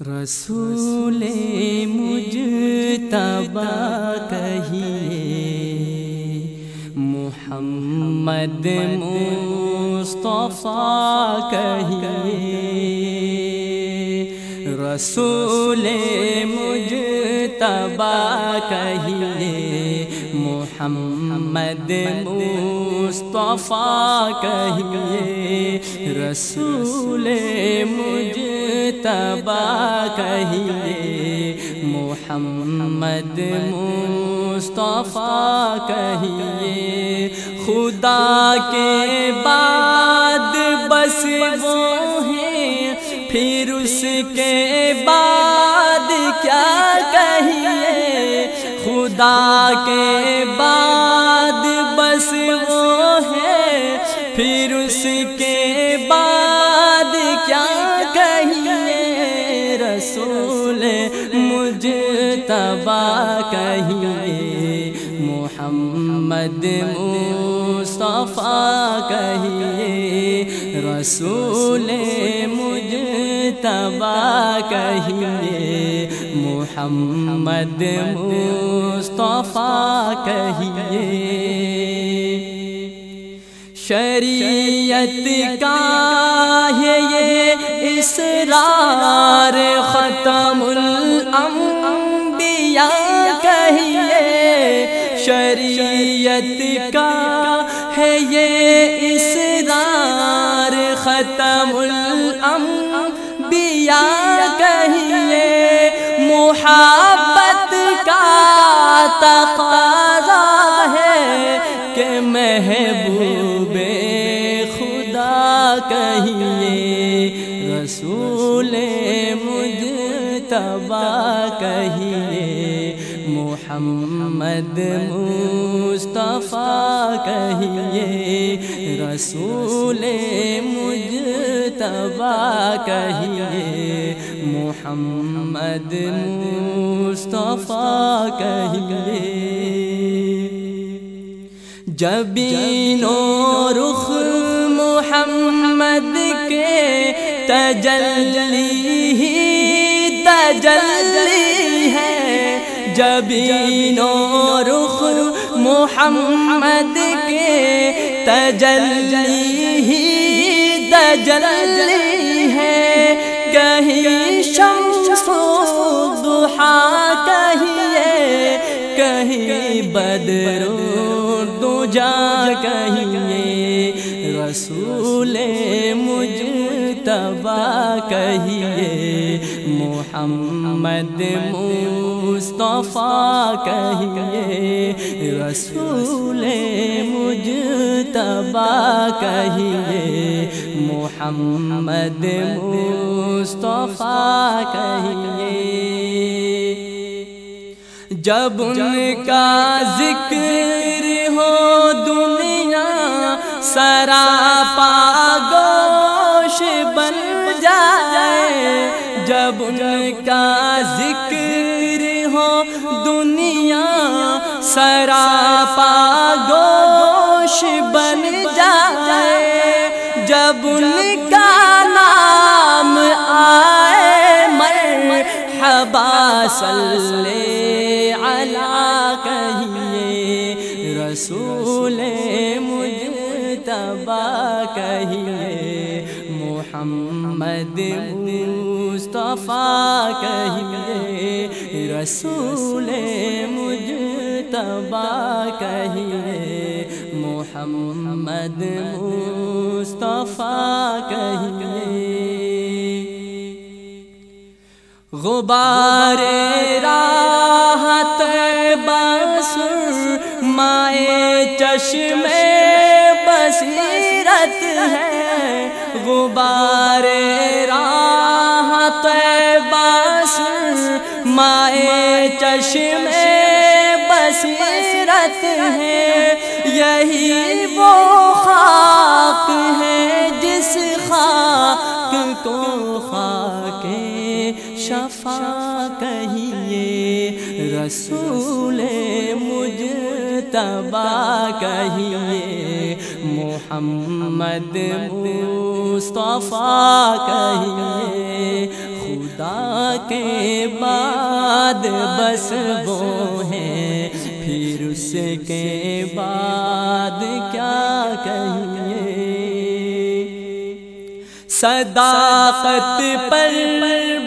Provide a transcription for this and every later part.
رسول مجھ تبا کہیے محمد مصطفیٰ کہیے رسول مجھ تبا کہیے محمد مصطفیٰ کہیے، رسول مجھ تبا کہیے، محمد مصطفیٰ کہیے، خدا کے بعد بس وہ ہیں، پھر اس کے بعد کیا خدا کے بعد بس وہ ہے۔ پھر اس کے بعد کیا کہیے؟ رسول مجھ تبا کہیے۔ محمد مصطفیٰ کہیے۔ رسول مجھ تبا کہیے، محمد مصطفیٰ کہیے۔ شریعت کا ہے یہ اسرار ختم الانبیاء کہیے۔ شریعت کا ہے یہ اسرار ختم الانبیاء کہیے محبت کا تقاضا ہے کہ محبوب خدا کہیے رسول مجھ تبا کہیے محمد مصطفیٰ کہیے، رسول مجھ کہیے، محمد مصطفیٰ کہیے۔ جبین و رخ محمد کے تجلی ہی تجلی ہے جبین و رخ محمد کے تجلی ہی تجلی ہے۔ کہیں شمس دحا کہیے کہیں بدر دو جا کہیے رسول مجھ تبا کہیے محمد مصطفیٰ کہیے رسول مجھ تبا کہیے محمد مصطفیٰ کہیے۔ جب ان کا ذکر ہو دنیا سراپا گوش بن جب ان کا ذکر ہو، دنیا سراپا گوش بن جائے۔ جب ان کا نام آئے، مرحبا صلی علی کہیے، رسول مجھ تبا کہیے، محمد مصطفیٰ کہیے رسول مجھ کہیے محمد مصطفیٰ کہیے۔ غبار راحت بسر مائے چشم مائے چشم بصیرت ہے، یہی وہ خاک ہے جس خاک کو خاک شفا کہیے۔ رسول مجھ تبا کہیے۔ محمد مصطفیٰ کہیے۔ خدا کے بعد بس وہ ہیں پھر اس کے بعد کیا کہیے صداقت پر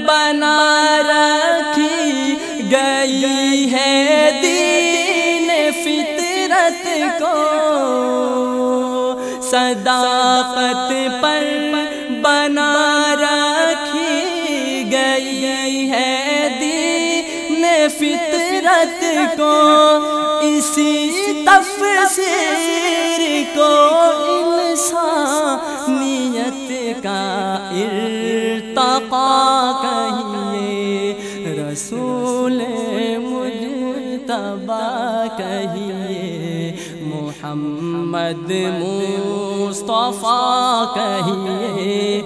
بنا رکھی گئی ہے دین فطرت کو۔ صداقت پر بنا کو اسی تفسیر کو انسانیت کا ارتقا کہیے۔ رسول مجتبا کہیے۔ محمد مصطفیٰ کہیے۔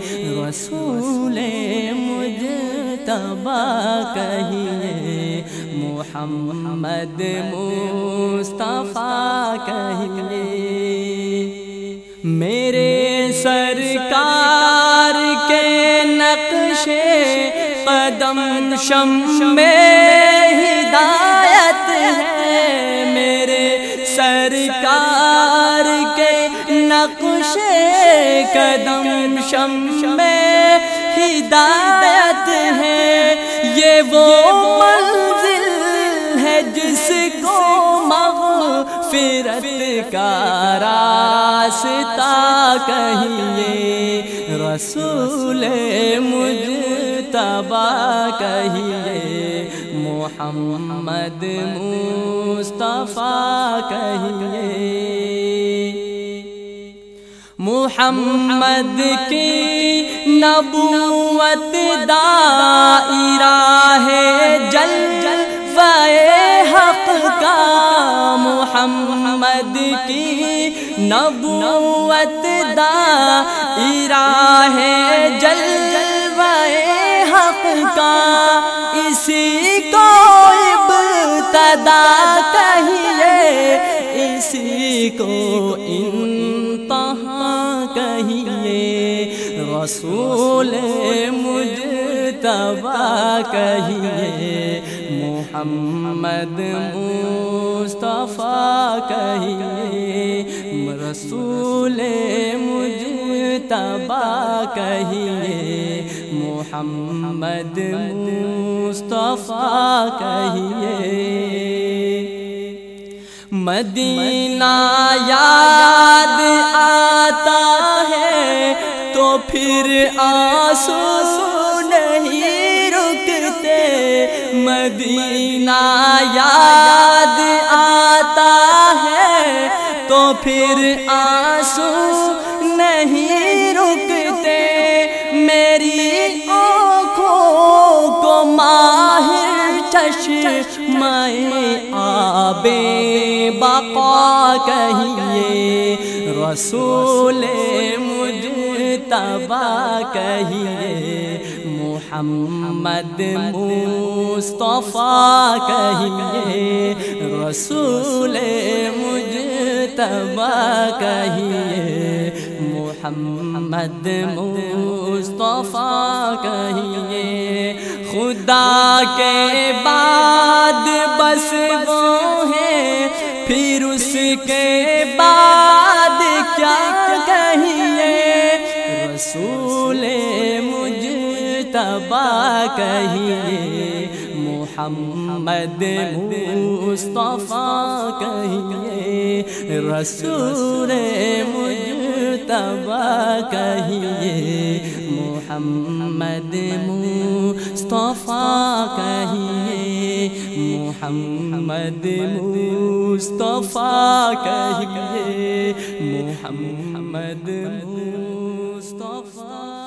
مجتبا کہیے، محمد مصطفیٰ کہیے، میرے سرکار کے نقشے قدم شم میں ہدایت ہے۔ میرے سرکار کے نقشے قدم شم میں ہدایت ہے یہ وہ منزل ہے جس کو مغفرت کا راستہ کہیے۔ رسول مجتبا کہیے۔ محمد مصطفیٰ کہیے۔ محمد کی نبوت دائرہ ہے جل جل حق کا محمد کی نبوت دائرہ ہے جل حق کا اسی کو ابتدا کہیے اسی کو رسول مجتبا کہیے محمد مصطفیٰ کہیے رسول مجتبا کہیے محمد مصطفیٰ کہیے۔ مدینہ یاد پھر آنسو نہیں رکتے۔ مدینہ یاد آتا ہے تو پھر آنسو نہیں رکتے۔ میری آنکھوں کو ماہر چشمہ آب بقا کہیے۔ رسول مجتبا کہیے، محمد مصطفیٰ کہیے، رسول مجتبا کہیے، محمد مصطفیٰ کہیے، خدا کے بعد بس وہ ہیں، پھر اس کے مجتبا کہیے، محمد مصطفیٰ کہیے، رسول مجتبا کہیے، محمد مصطفیٰ کہیے، محمد مصطفیٰ کہیے، محمد مصطفیٰ